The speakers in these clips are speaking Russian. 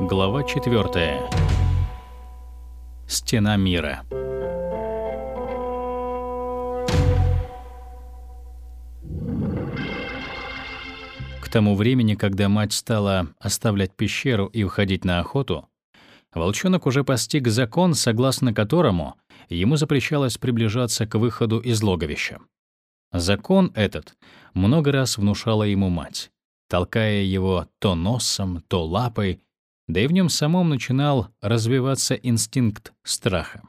Глава 4. Стена мира. К тому времени, когда мать стала оставлять пещеру и уходить на охоту, волчонок уже постиг закон, согласно которому ему запрещалось приближаться к выходу из логовища. Закон этот много раз внушала ему мать, толкая его то носом, то лапой, да и в нем самом начинал развиваться инстинкт страха.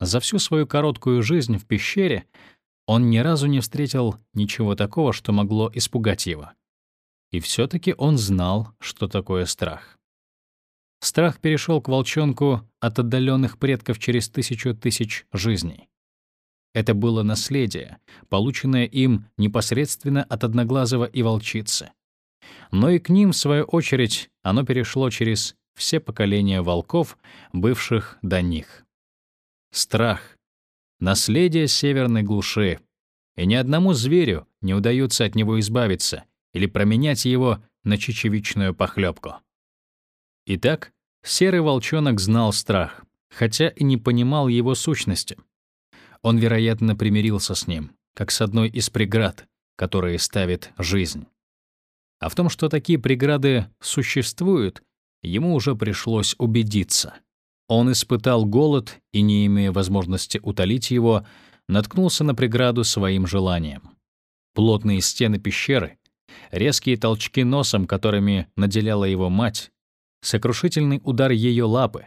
За всю свою короткую жизнь в пещере он ни разу не встретил ничего такого, что могло испугать его. И все таки он знал, что такое страх. Страх перешел к волчонку от отдаленных предков через тысячу тысяч жизней. Это было наследие, полученное им непосредственно от Одноглазого и Волчицы. Но и к ним, в свою очередь, оно перешло через все поколения волков, бывших до них. Страх — наследие северной глуши, и ни одному зверю не удается от него избавиться или променять его на чечевичную похлебку. Итак, серый волчонок знал страх, хотя и не понимал его сущности. Он, вероятно, примирился с ним, как с одной из преград, которые ставит жизнь. А в том, что такие преграды существуют, ему уже пришлось убедиться. Он испытал голод и, не имея возможности утолить его, наткнулся на преграду своим желанием. Плотные стены пещеры, резкие толчки носом, которыми наделяла его мать, сокрушительный удар ее лапы,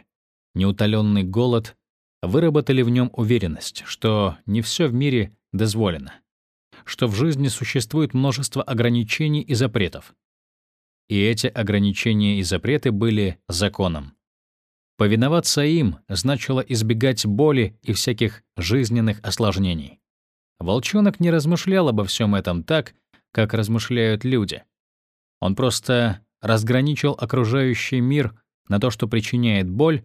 неутоленный голод выработали в нем уверенность, что не все в мире дозволено, что в жизни существует множество ограничений и запретов. И эти ограничения и запреты были законом. Повиноваться им значило избегать боли и всяких жизненных осложнений. Волчонок не размышлял обо всем этом так, как размышляют люди. Он просто разграничил окружающий мир на то, что причиняет боль,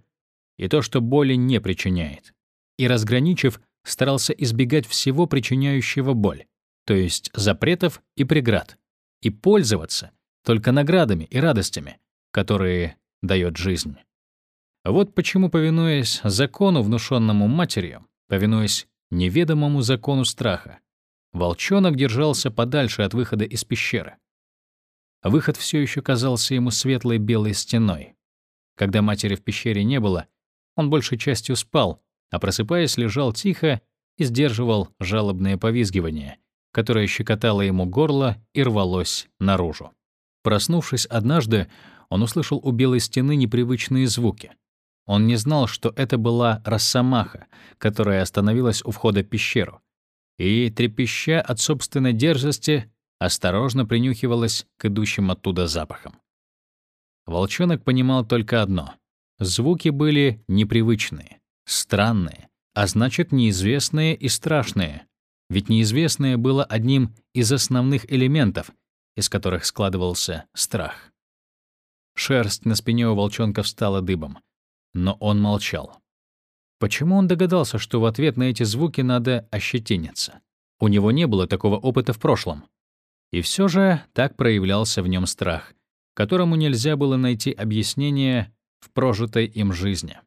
и то, что боли не причиняет. И, разграничив, старался избегать всего причиняющего боль, то есть запретов и преград, и пользоваться только наградами и радостями, которые дает жизнь. Вот почему, повинуясь закону, внушенному матерью, повинуясь неведомому закону страха, волчонок держался подальше от выхода из пещеры. Выход все еще казался ему светлой белой стеной. Когда матери в пещере не было, он большей частью спал, а просыпаясь, лежал тихо и сдерживал жалобное повизгивание, которое щекотало ему горло и рвалось наружу. Проснувшись однажды, он услышал у белой стены непривычные звуки. Он не знал, что это была росомаха, которая остановилась у входа в пещеру, и, трепеща от собственной дерзости, осторожно принюхивалась к идущим оттуда запахам. Волчонок понимал только одно Звуки были непривычные, странные, а значит, неизвестные и страшные. Ведь неизвестное было одним из основных элементов, из которых складывался страх. Шерсть на спине у волчонка встала дыбом, но он молчал. Почему он догадался, что в ответ на эти звуки надо ощетиниться? У него не было такого опыта в прошлом. И все же так проявлялся в нем страх, которому нельзя было найти объяснение в прожитой им жизни.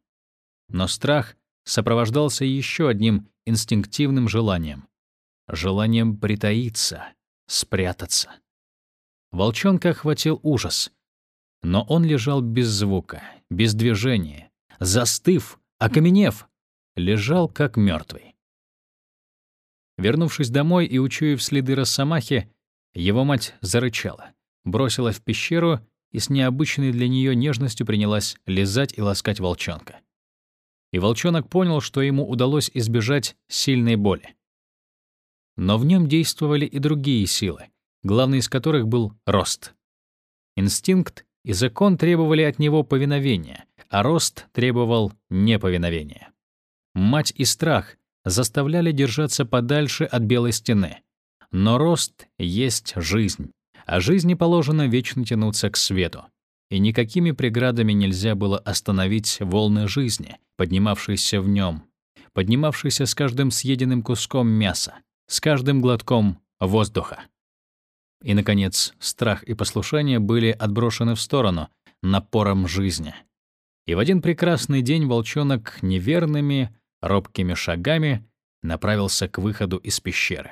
Но страх сопровождался еще одним инстинктивным желанием — желанием притаиться, спрятаться. Волчонка охватил ужас, но он лежал без звука, без движения, застыв, окаменев, лежал как мертвый. Вернувшись домой и учуяв следы росомахи, его мать зарычала, бросила в пещеру и с необычной для нее нежностью принялась лизать и ласкать волчонка. И волчонок понял, что ему удалось избежать сильной боли. Но в нем действовали и другие силы, главной из которых был рост. Инстинкт и закон требовали от него повиновения, а рост требовал неповиновения. Мать и страх заставляли держаться подальше от белой стены. Но рост есть жизнь а жизни положено вечно тянуться к свету. И никакими преградами нельзя было остановить волны жизни, поднимавшиеся в нем, поднимавшиеся с каждым съеденным куском мяса, с каждым глотком воздуха. И, наконец, страх и послушание были отброшены в сторону напором жизни, И в один прекрасный день волчонок неверными, робкими шагами направился к выходу из пещеры.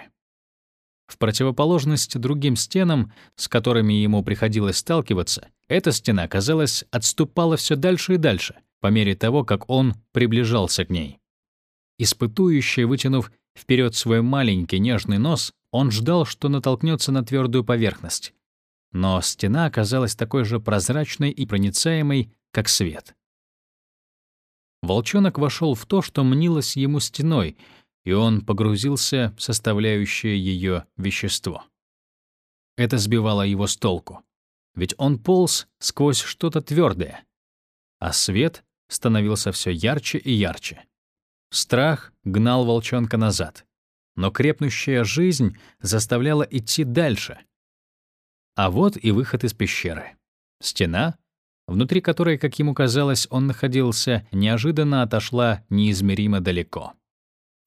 В противоположность другим стенам, с которыми ему приходилось сталкиваться, эта стена, казалось, отступала все дальше и дальше, по мере того, как он приближался к ней. Испытующий, вытянув вперед свой маленький нежный нос, он ждал, что натолкнется на твердую поверхность. Но стена оказалась такой же прозрачной и проницаемой, как свет. Волчонок вошел в то, что мнилось ему стеной, и он погрузился в составляющее ее вещество. Это сбивало его с толку, ведь он полз сквозь что-то твердое, а свет становился все ярче и ярче. Страх гнал волчонка назад, но крепнущая жизнь заставляла идти дальше. А вот и выход из пещеры. Стена, внутри которой, как ему казалось, он находился, неожиданно отошла неизмеримо далеко.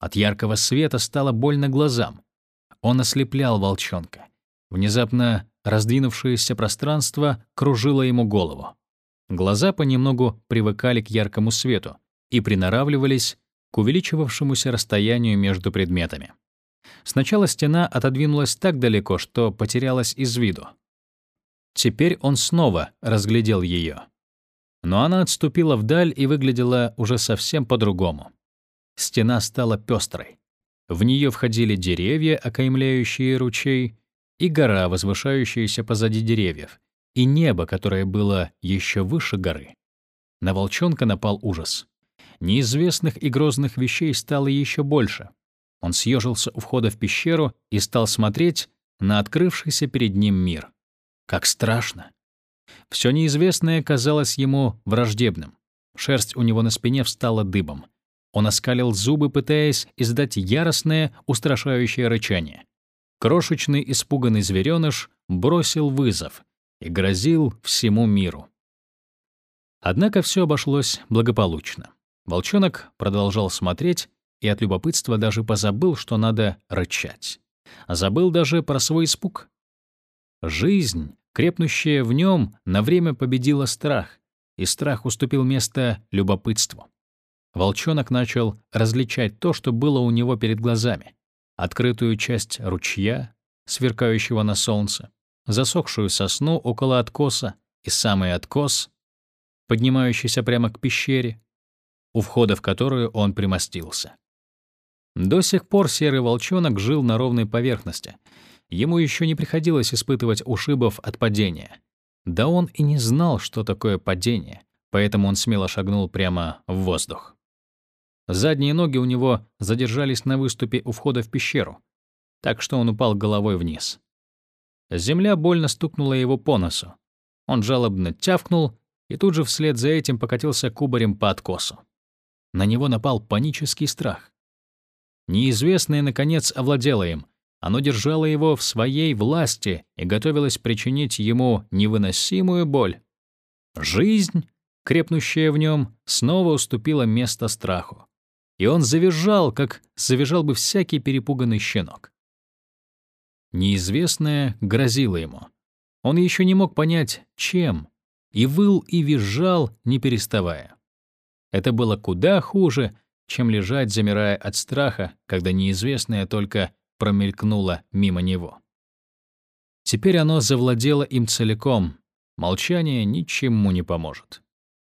От яркого света стало больно глазам. Он ослеплял волчонка. Внезапно раздвинувшееся пространство кружило ему голову. Глаза понемногу привыкали к яркому свету и приноравливались к увеличивавшемуся расстоянию между предметами. Сначала стена отодвинулась так далеко, что потерялась из виду. Теперь он снова разглядел ее. Но она отступила вдаль и выглядела уже совсем по-другому. Стена стала пестрой. В нее входили деревья, окаймляющие ручей, и гора, возвышающаяся позади деревьев, и небо, которое было еще выше горы. На волчонка напал ужас. Неизвестных и грозных вещей стало еще больше. Он съежился у входа в пещеру и стал смотреть на открывшийся перед ним мир. Как страшно! Все неизвестное казалось ему враждебным. Шерсть у него на спине встала дыбом. Он оскалил зубы, пытаясь издать яростное, устрашающее рычание. Крошечный испуганный зверёныш бросил вызов и грозил всему миру. Однако все обошлось благополучно. Волчонок продолжал смотреть и от любопытства даже позабыл, что надо рычать. Забыл даже про свой испуг. Жизнь, крепнущая в нем, на время победила страх, и страх уступил место любопытству. Волчонок начал различать то, что было у него перед глазами. Открытую часть ручья, сверкающего на солнце, засохшую сосну около откоса и самый откос, поднимающийся прямо к пещере, у входа в которую он примостился. До сих пор серый волчонок жил на ровной поверхности. Ему еще не приходилось испытывать ушибов от падения. Да он и не знал, что такое падение, поэтому он смело шагнул прямо в воздух. Задние ноги у него задержались на выступе у входа в пещеру, так что он упал головой вниз. Земля больно стукнула его по носу. Он жалобно тявкнул и тут же вслед за этим покатился кубарем по откосу. На него напал панический страх. Неизвестное, наконец, овладело им. Оно держало его в своей власти и готовилось причинить ему невыносимую боль. Жизнь, крепнущая в нем, снова уступила место страху. И он завизжал, как завизжал бы всякий перепуганный щенок. Неизвестное грозило ему. Он еще не мог понять, чем, и выл и визжал, не переставая. Это было куда хуже, чем лежать, замирая от страха, когда неизвестное только промелькнуло мимо него. Теперь оно завладело им целиком. Молчание ничему не поможет.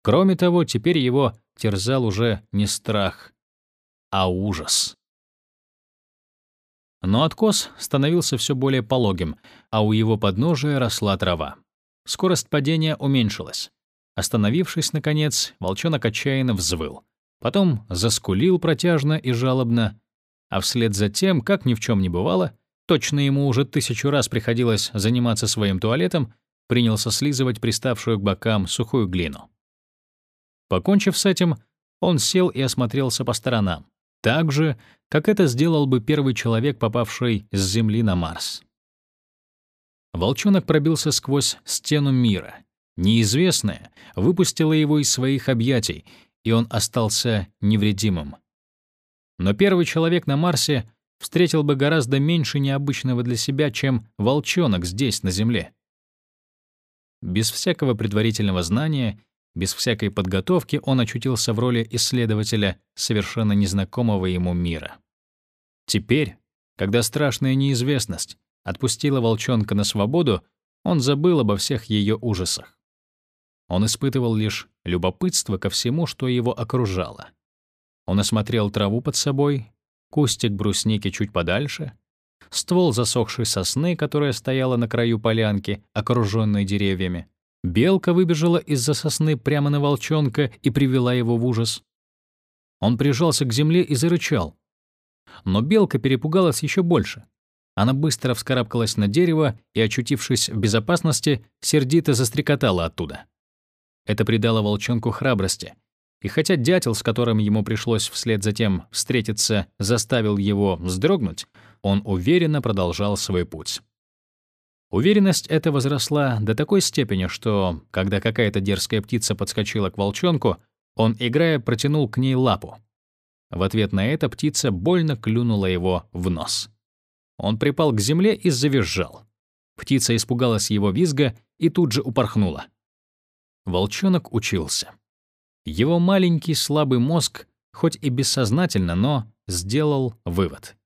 Кроме того, теперь его терзал уже не страх, а ужас. Но откос становился все более пологим, а у его подножия росла трава. Скорость падения уменьшилась. Остановившись, наконец, волчонок отчаянно взвыл. Потом заскулил протяжно и жалобно, а вслед за тем, как ни в чем не бывало, точно ему уже тысячу раз приходилось заниматься своим туалетом, принялся слизывать приставшую к бокам сухую глину. Покончив с этим, он сел и осмотрелся по сторонам, так же, как это сделал бы первый человек, попавший с Земли на Марс. Волчонок пробился сквозь стену мира — Неизвестное выпустило его из своих объятий, и он остался невредимым. Но первый человек на Марсе встретил бы гораздо меньше необычного для себя, чем волчонок здесь, на Земле. Без всякого предварительного знания, Без всякой подготовки он очутился в роли исследователя совершенно незнакомого ему мира. Теперь, когда страшная неизвестность отпустила волчонка на свободу, он забыл обо всех ее ужасах. Он испытывал лишь любопытство ко всему, что его окружало. Он осмотрел траву под собой, кустик брусники чуть подальше, ствол засохшей сосны, которая стояла на краю полянки, окруженной деревьями, Белка выбежала из-за сосны прямо на волчонка и привела его в ужас. Он прижался к земле и зарычал. Но белка перепугалась еще больше. Она быстро вскарабкалась на дерево и, очутившись в безопасности, сердито застрекотала оттуда. Это придало волчонку храбрости. И хотя дятел, с которым ему пришлось вслед за тем встретиться, заставил его вздрогнуть, он уверенно продолжал свой путь. Уверенность эта возросла до такой степени, что, когда какая-то дерзкая птица подскочила к волчонку, он, играя, протянул к ней лапу. В ответ на это птица больно клюнула его в нос. Он припал к земле и завизжал. Птица испугалась его визга и тут же упорхнула. Волчонок учился. Его маленький слабый мозг, хоть и бессознательно, но сделал вывод.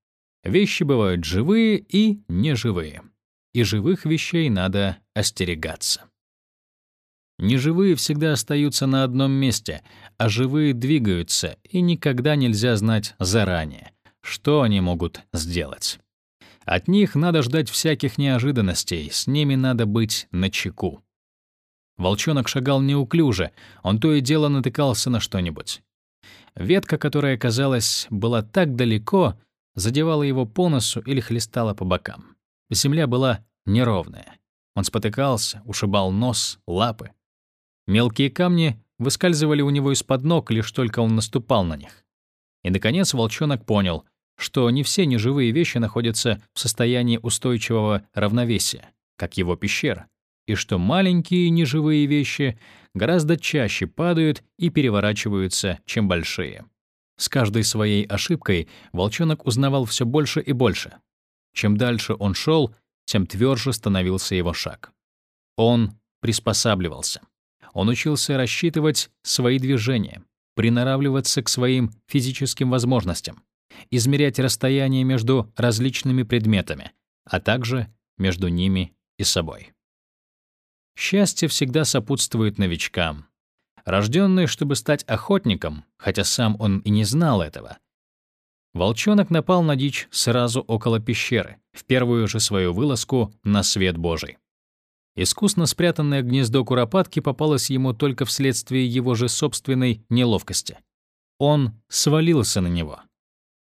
Вещи бывают живые и неживые и живых вещей надо остерегаться. Неживые всегда остаются на одном месте, а живые двигаются, и никогда нельзя знать заранее, что они могут сделать. От них надо ждать всяких неожиданностей, с ними надо быть начеку. Волчонок шагал неуклюже, он то и дело натыкался на что-нибудь. Ветка, которая, казалось, была так далеко, задевала его по носу или хлестала по бокам. Земля была неровная. Он спотыкался, ушибал нос, лапы. Мелкие камни выскальзывали у него из-под ног, лишь только он наступал на них. И, наконец, волчонок понял, что не все неживые вещи находятся в состоянии устойчивого равновесия, как его пещера, и что маленькие неживые вещи гораздо чаще падают и переворачиваются, чем большие. С каждой своей ошибкой волчонок узнавал все больше и больше. Чем дальше он шел, тем тверже становился его шаг. Он приспосабливался. Он учился рассчитывать свои движения, приноравливаться к своим физическим возможностям, измерять расстояние между различными предметами, а также между ними и собой. Счастье всегда сопутствует новичкам. Рожденный, чтобы стать охотником, хотя сам он и не знал этого, Волчонок напал на дичь сразу около пещеры, в первую же свою вылазку на свет Божий. Искусно спрятанное гнездо куропатки попалось ему только вследствие его же собственной неловкости. Он свалился на него.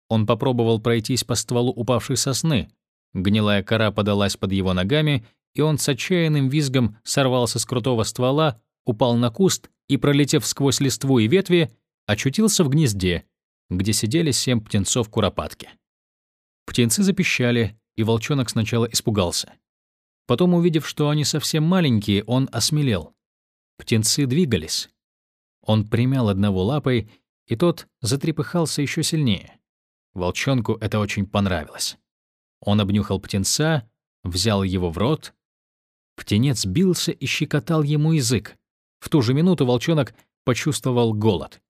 Он попробовал пройтись по стволу упавшей сосны. Гнилая кора подалась под его ногами, и он с отчаянным визгом сорвался с крутого ствола, упал на куст и, пролетев сквозь листву и ветви, очутился в гнезде, где сидели семь птенцов куропатки. Птенцы запищали, и волчонок сначала испугался. Потом, увидев, что они совсем маленькие, он осмелел. Птенцы двигались. Он примял одного лапой, и тот затрепыхался еще сильнее. Волчонку это очень понравилось. Он обнюхал птенца, взял его в рот. Птенец бился и щекотал ему язык. В ту же минуту волчонок почувствовал голод.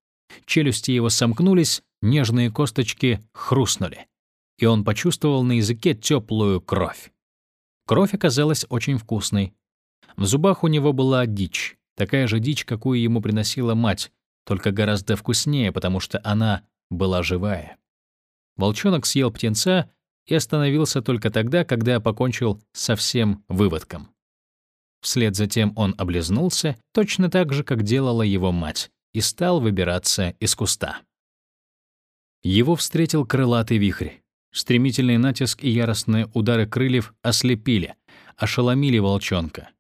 Челюсти его сомкнулись, нежные косточки хрустнули, и он почувствовал на языке теплую кровь. Кровь оказалась очень вкусной. В зубах у него была дичь, такая же дичь, какую ему приносила мать, только гораздо вкуснее, потому что она была живая. Волчонок съел птенца и остановился только тогда, когда покончил со всем выводком. Вслед за тем он облизнулся, точно так же, как делала его мать, и стал выбираться из куста. Его встретил крылатый вихрь. Стремительный натиск и яростные удары крыльев ослепили, ошеломили волчонка.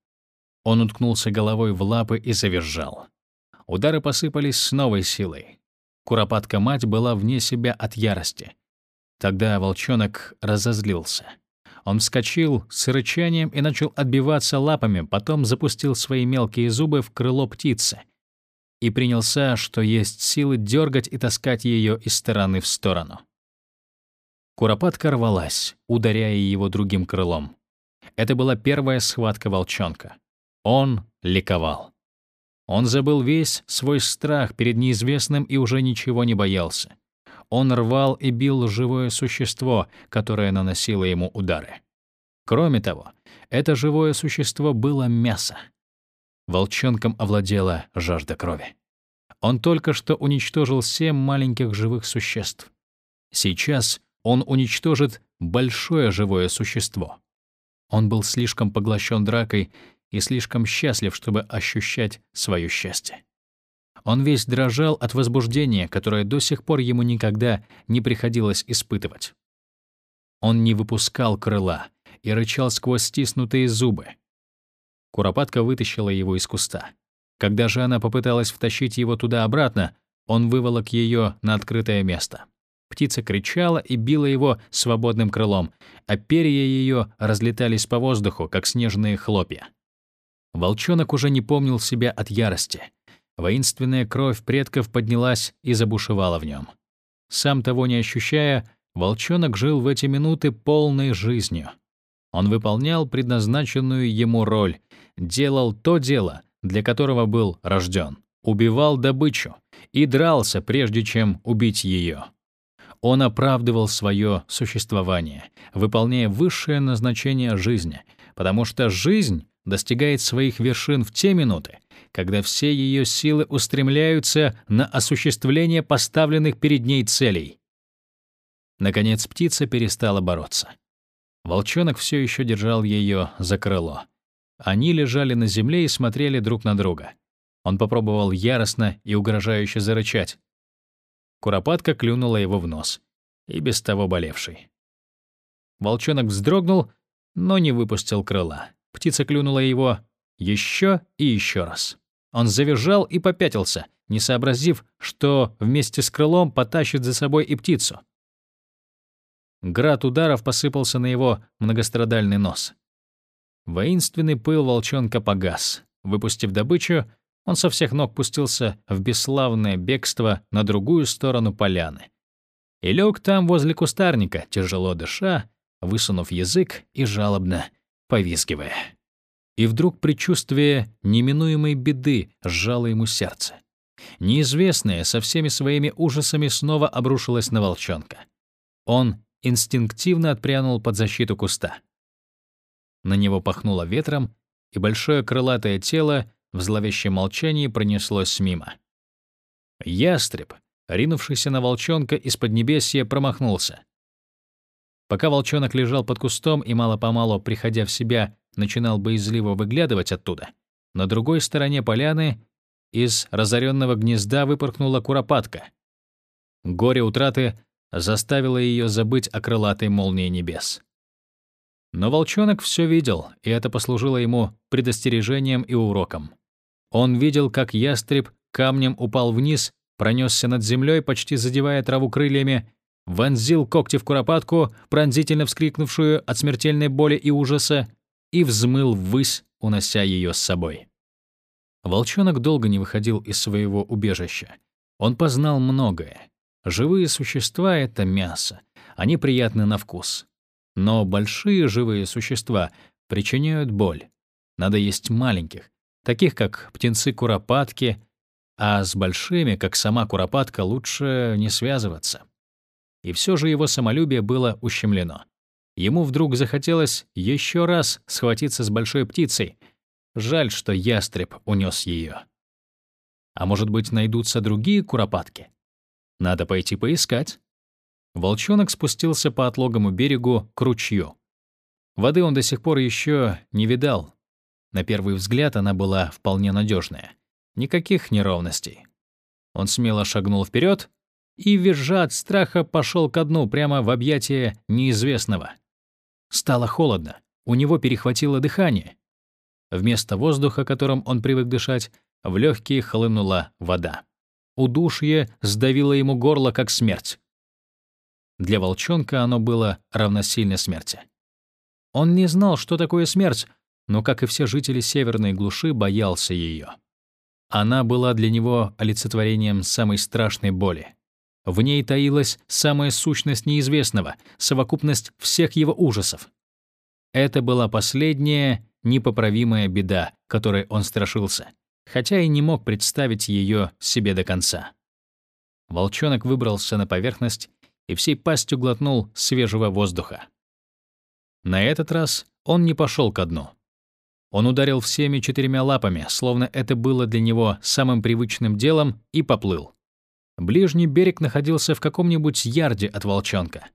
Он уткнулся головой в лапы и завизжал. Удары посыпались с новой силой. Куропатка-мать была вне себя от ярости. Тогда волчонок разозлился. Он вскочил с рычанием и начал отбиваться лапами, потом запустил свои мелкие зубы в крыло птицы и принялся, что есть силы, дергать и таскать ее из стороны в сторону. Куропатка рвалась, ударяя его другим крылом. Это была первая схватка волчонка. Он ликовал. Он забыл весь свой страх перед неизвестным и уже ничего не боялся. Он рвал и бил живое существо, которое наносило ему удары. Кроме того, это живое существо было мясо. Волчонком овладела жажда крови. Он только что уничтожил семь маленьких живых существ. Сейчас он уничтожит большое живое существо. Он был слишком поглощен дракой и слишком счастлив, чтобы ощущать свое счастье. Он весь дрожал от возбуждения, которое до сих пор ему никогда не приходилось испытывать. Он не выпускал крыла и рычал сквозь стиснутые зубы. Куропатка вытащила его из куста. Когда же она попыталась втащить его туда-обратно, он выволок ее на открытое место. Птица кричала и била его свободным крылом, а перья ее разлетались по воздуху, как снежные хлопья. Волчонок уже не помнил себя от ярости. Воинственная кровь предков поднялась и забушевала в нем. Сам того не ощущая, волчонок жил в эти минуты полной жизнью. Он выполнял предназначенную ему роль, делал то дело, для которого был рожден, убивал добычу и дрался, прежде чем убить ее. Он оправдывал свое существование, выполняя высшее назначение жизни, потому что жизнь достигает своих вершин в те минуты, когда все ее силы устремляются на осуществление поставленных перед ней целей. Наконец птица перестала бороться. Волчонок все еще держал ее за крыло. Они лежали на земле и смотрели друг на друга. Он попробовал яростно и угрожающе зарычать. Куропатка клюнула его в нос, и без того болевший. Волчонок вздрогнул, но не выпустил крыла. Птица клюнула его еще и еще раз. Он завизжал и попятился, не сообразив, что вместе с крылом потащит за собой и птицу. Град ударов посыпался на его многострадальный нос. Воинственный пыл волчонка погас. Выпустив добычу, он со всех ног пустился в бесславное бегство на другую сторону поляны. И лег там возле кустарника, тяжело дыша, высунув язык и жалобно повизгивая. И вдруг предчувствие неминуемой беды сжало ему сердце. Неизвестное со всеми своими ужасами снова обрушилось на волчонка. Он инстинктивно отпрянул под защиту куста. На него пахнуло ветром, и большое крылатое тело в зловещем молчании пронеслось мимо. Ястреб, ринувшийся на волчонка из под небесья, промахнулся. Пока волчонок лежал под кустом и мало-помалу, приходя в себя, начинал боязливо выглядывать оттуда, на другой стороне поляны из разоренного гнезда выпорхнула куропатка. Горе утраты заставило ее забыть о крылатой молнии небес. Но волчонок все видел, и это послужило ему предостережением и уроком. Он видел, как ястреб камнем упал вниз, пронесся над землей, почти задевая траву крыльями, вонзил когти в куропатку, пронзительно вскрикнувшую от смертельной боли и ужаса, и взмыл ввысь, унося ее с собой. Волчонок долго не выходил из своего убежища. Он познал многое. Живые существа — это мясо. Они приятны на вкус. Но большие живые существа причиняют боль. Надо есть маленьких, таких как птенцы-куропатки, а с большими, как сама куропатка, лучше не связываться. И все же его самолюбие было ущемлено. Ему вдруг захотелось еще раз схватиться с большой птицей. Жаль, что ястреб унес ее. А может быть, найдутся другие куропатки? Надо пойти поискать. Волчонок спустился по отлогому берегу к ручью. Воды он до сих пор еще не видал. На первый взгляд она была вполне надежная. Никаких неровностей. Он смело шагнул вперед и, визжа от страха, пошел ко дну прямо в объятия неизвестного. Стало холодно, у него перехватило дыхание. Вместо воздуха, которым он привык дышать, в легкие хлынула вода. Удушье сдавило ему горло, как смерть. Для волчонка оно было равносильно смерти. Он не знал, что такое смерть, но, как и все жители северной глуши, боялся ее. Она была для него олицетворением самой страшной боли. В ней таилась самая сущность неизвестного, совокупность всех его ужасов. Это была последняя, непоправимая беда, которой он страшился, хотя и не мог представить ее себе до конца. Волчонок выбрался на поверхность и всей пастью глотнул свежего воздуха. На этот раз он не пошел ко дну. Он ударил всеми четырьмя лапами, словно это было для него самым привычным делом, и поплыл. Ближний берег находился в каком-нибудь ярде от волчонка.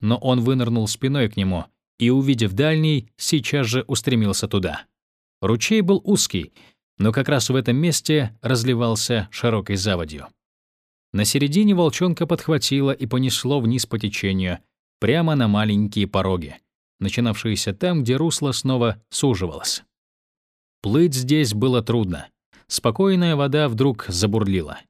Но он вынырнул спиной к нему и, увидев дальний, сейчас же устремился туда. Ручей был узкий, но как раз в этом месте разливался широкой заводью. На середине волчонка подхватило и понесло вниз по течению, прямо на маленькие пороги, начинавшиеся там, где русло снова суживалось. Плыть здесь было трудно. Спокойная вода вдруг забурлила.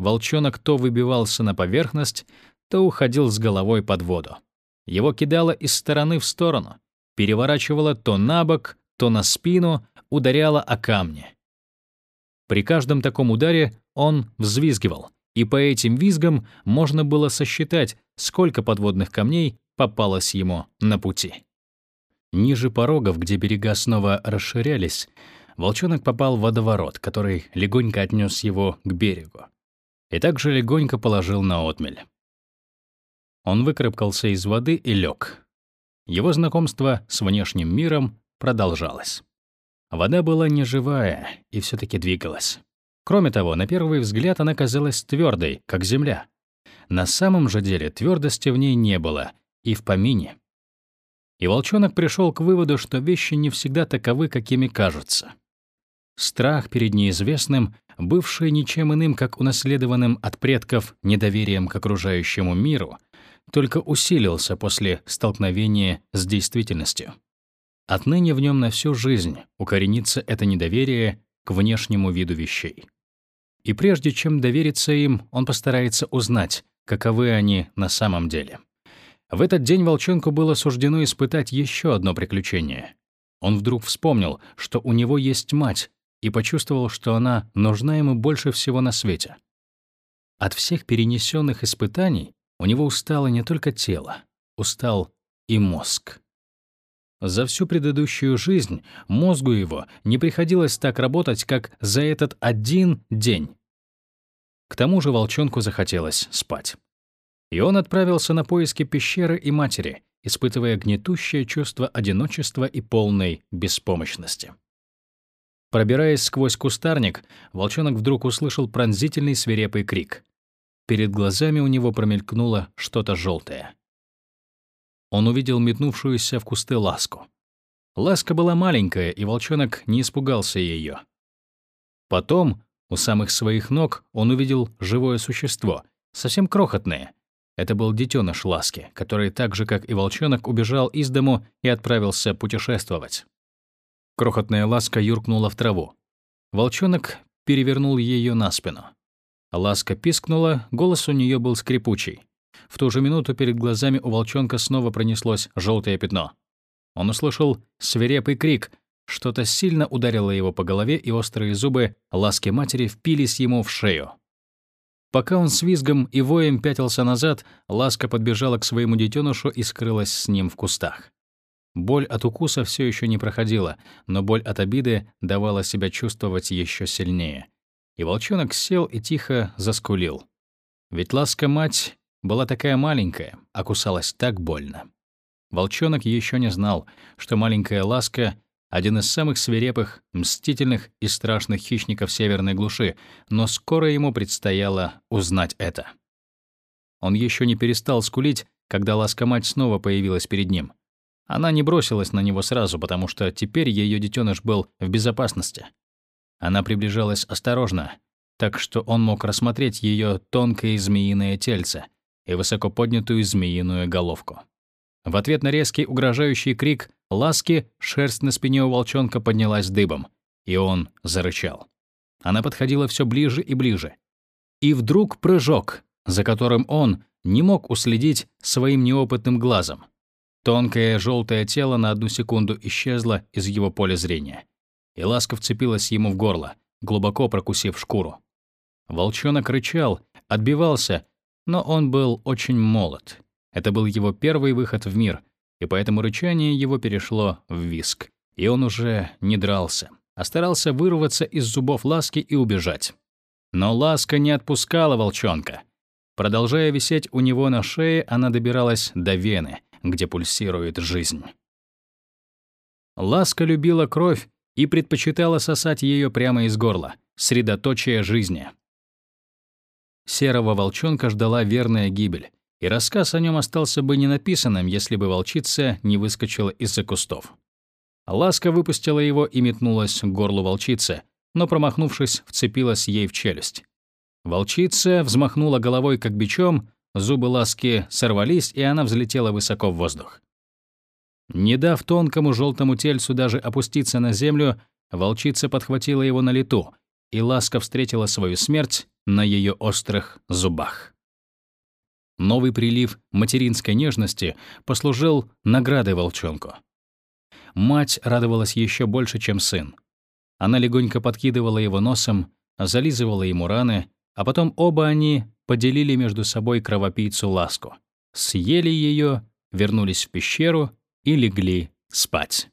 Волчонок то выбивался на поверхность, то уходил с головой под воду. Его кидало из стороны в сторону, переворачивало то на бок, то на спину, ударяло о камни. При каждом таком ударе он взвизгивал, и по этим визгам можно было сосчитать, сколько подводных камней попалось ему на пути. Ниже порогов, где берега снова расширялись, волчонок попал в водоворот, который легонько отнес его к берегу и также легонько положил на отмель. Он выкарабкался из воды и лег. Его знакомство с внешним миром продолжалось. Вода была неживая и все таки двигалась. Кроме того, на первый взгляд она казалась твердой, как земля. На самом же деле твердости в ней не было, и в помине. И волчонок пришел к выводу, что вещи не всегда таковы, какими кажутся. Страх перед неизвестным, бывший ничем иным, как унаследованным от предков недоверием к окружающему миру, только усилился после столкновения с действительностью. Отныне в нем на всю жизнь укоренится это недоверие к внешнему виду вещей. И прежде чем довериться им, он постарается узнать, каковы они на самом деле. В этот день волчонку было суждено испытать еще одно приключение. Он вдруг вспомнил, что у него есть мать, и почувствовал, что она нужна ему больше всего на свете. От всех перенесенных испытаний у него устало не только тело, устал и мозг. За всю предыдущую жизнь мозгу его не приходилось так работать, как за этот один день. К тому же волчонку захотелось спать. И он отправился на поиски пещеры и матери, испытывая гнетущее чувство одиночества и полной беспомощности. Пробираясь сквозь кустарник, волчонок вдруг услышал пронзительный свирепый крик. Перед глазами у него промелькнуло что-то желтое. Он увидел метнувшуюся в кусты ласку. Ласка была маленькая, и волчонок не испугался ее. Потом, у самых своих ног, он увидел живое существо, совсем крохотное. Это был детеныш ласки, который так же, как и волчонок, убежал из дому и отправился путешествовать. Крохотная ласка юркнула в траву. Волчонок перевернул ее на спину. Ласка пискнула, голос у нее был скрипучий. В ту же минуту перед глазами у волчонка снова пронеслось желтое пятно. Он услышал свирепый крик, что-то сильно ударило его по голове, и острые зубы ласки матери впились ему в шею. Пока он с визгом и воем пятился назад, ласка подбежала к своему детенышу и скрылась с ним в кустах. Боль от укуса все еще не проходила, но боль от обиды давала себя чувствовать еще сильнее. И волчонок сел и тихо заскулил. Ведь ласка-мать была такая маленькая, а кусалась так больно. Волчонок еще не знал, что маленькая ласка — один из самых свирепых, мстительных и страшных хищников северной глуши, но скоро ему предстояло узнать это. Он еще не перестал скулить, когда ласка-мать снова появилась перед ним — она не бросилась на него сразу, потому что теперь ее детеныш был в безопасности. Она приближалась осторожно, так что он мог рассмотреть ее тонкое змеиное тельце и высоко поднятую змеиную головку. В ответ на резкий угрожающий крик ласки шерсть на спине у волчонка поднялась дыбом, и он зарычал. Она подходила все ближе и ближе. И вдруг прыжок, за которым он не мог уследить своим неопытным глазом. Тонкое желтое тело на одну секунду исчезло из его поля зрения. И ласка вцепилась ему в горло, глубоко прокусив шкуру. Волчонок рычал, отбивался, но он был очень молод. Это был его первый выход в мир, и поэтому рычание его перешло в виск. И он уже не дрался. а старался вырваться из зубов Ласки и убежать. Но Ласка не отпускала волчонка. Продолжая висеть у него на шее, она добиралась до вены, где пульсирует жизнь. Ласка любила кровь и предпочитала сосать ее прямо из горла, средоточие жизни. Серого волчонка ждала верная гибель, и рассказ о нем остался бы ненаписанным, если бы волчица не выскочила из-за кустов. Ласка выпустила его и метнулась к горлу волчицы, но, промахнувшись, вцепилась ей в челюсть. Волчица взмахнула головой, как бичом, зубы ласки сорвались, и она взлетела высоко в воздух. Не дав тонкому желтому тельцу даже опуститься на землю, волчица подхватила его на лету, и ласка встретила свою смерть на ее острых зубах. Новый прилив материнской нежности послужил наградой волчонку. Мать радовалась еще больше, чем сын. Она легонько подкидывала его носом, зализывала ему раны, а потом оба они поделили между собой кровопийцу ласку. Съели ее, вернулись в пещеру и легли спать.